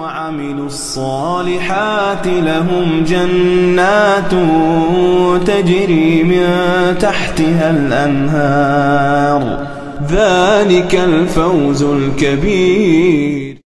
وعملوا الصالحات لهم جنات تجري من تحتها الأنهار. ذلك الفوز الكبير.